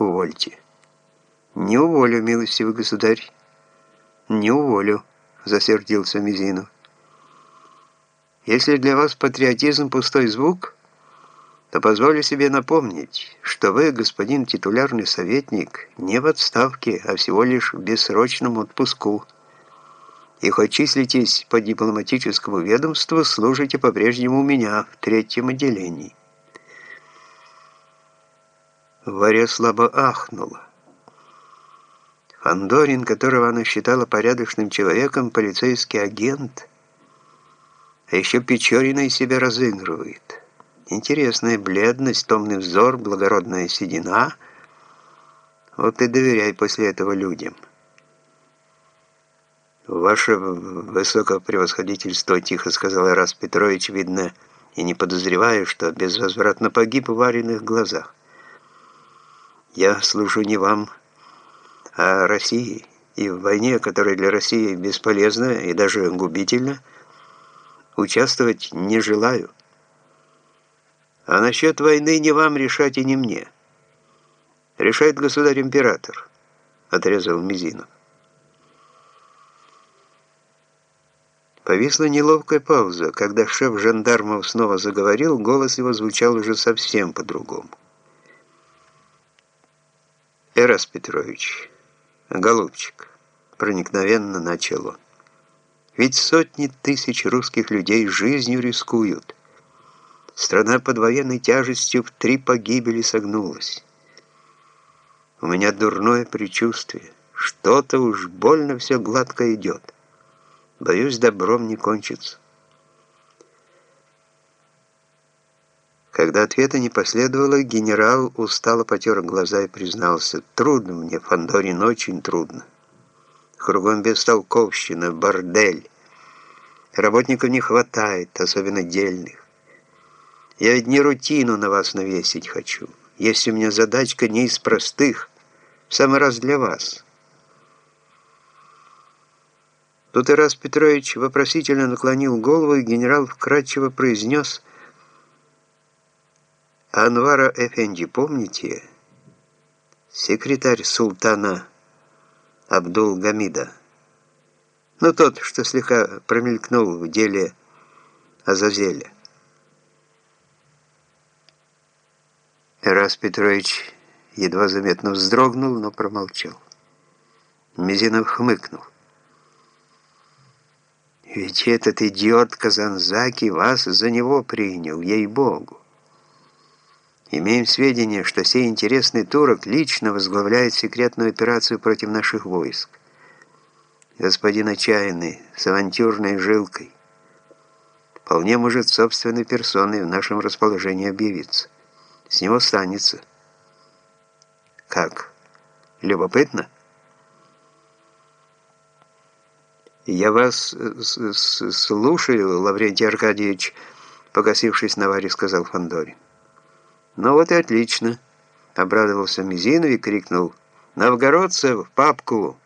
увольте». «Не уволю, милостивый государь, не уволю», — засердился Мизинов. «Если для вас патриотизм пустой звук...» то позволю себе напомнить, что вы, господин титулярный советник, не в отставке, а всего лишь в бессрочном отпуску. И хоть числитесь по дипломатическому ведомству, служите по-прежнему у меня в третьем отделении. Варя слабо ахнула. Фандорин, которого она считала порядочным человеком, полицейский агент, а еще Печорина из себя разыгрывает. Интересная бледность, томный взор, благородная седина. Вот и доверяй после этого людям. «Ваше высокопревосходительство», — тихо сказал Ирас Петрович, видно, и не подозревая, что безвозвратно погиб в вареных глазах. «Я служу не вам, а России, и в войне, которая для России бесполезна и даже губительна, участвовать не желаю». А насчет войны не вам решать и не мне. Решает государь-император, отрезал Мизинов. Повисла неловкая пауза. Когда шеф жандармов снова заговорил, голос его звучал уже совсем по-другому. «Эрас Петрович, голубчик», — проникновенно начал он, «ведь сотни тысяч русских людей жизнью рискуют». Страна под военной тяжестью в три погибели согнулась. У меня дурное предчувствие. Что-то уж больно все гладко идет. Боюсь, добром не кончится. Когда ответа не последовало, генерал устало потер глаза и признался. «Трудно мне, Фандорин, очень трудно. Кругом бестолковщина, бордель. Работников не хватает, особенно дельных. Я ведь не рутину на вас навесить хочу. Есть у меня задачка не из простых, в самый раз для вас. Тут Ирас Петрович вопросительно наклонил голову, и генерал вкратчиво произнес «Анвара Эфенди, помните? Секретарь султана Абдул-Гамида. Ну, тот, что слегка промелькнул в деле Азазеля». Эрас Петрович едва заметно вздрогнул, но промолчал. Мизинов хмыкнул. «Ведь этот идиот Казанзаки вас за него принял, ей-богу. Имеем сведения, что сей интересный турок лично возглавляет секретную операцию против наших войск. Господин отчаянный, с авантюрной жилкой, вполне может собственной персоной в нашем расположении объявиться». С него станется. Как? Любопытно? Я вас слушаю, Лаврентий Аркадьевич, погасившись на варе, сказал Фандорин. Ну вот и отлично, обрадовался Мизинов и крикнул. Новгородцев, папку!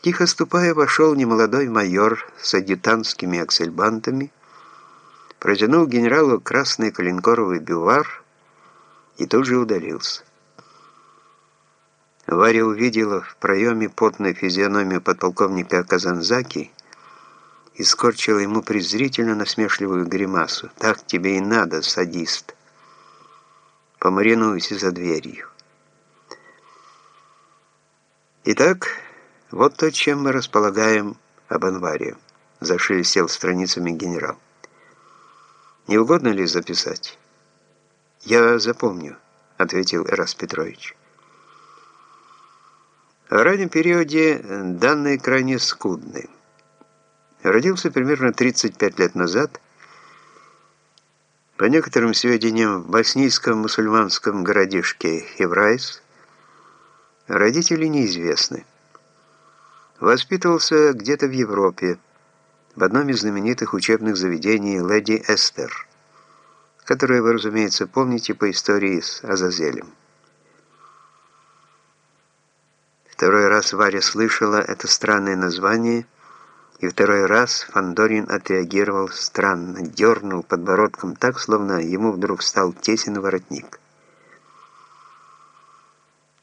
Тихо ступая, вошел немолодой майор с адъютантскими аксельбантами, протянул генералу красный коленкоровый бювар и тут же удалился. Варя увидела в проеме потной физиономию подполковника Казанзаки и скорчила ему презрительно насмешливую гримасу. «Так тебе и надо, садист. Помаринуйся за дверью». Итак, вот то, чем мы располагаем об Анваре. Зашелестел страницами генерал. Не угодно ли записать? Я запомню, ответил Эрас Петрович. В раннем периоде данные крайне скудны. Родился примерно 35 лет назад, по некоторым сведениям, в боснийском мусульманском городишке Еврайс. Родители неизвестны. Воспитывался где-то в Европе, в одном из знаменитых учебных заведений «Леди Эстер», которое вы, разумеется, помните по истории с Азазелем. Второй раз Варя слышала это странное название, и второй раз Фандорин отреагировал странно, дернул подбородком так, словно ему вдруг стал тесен воротник.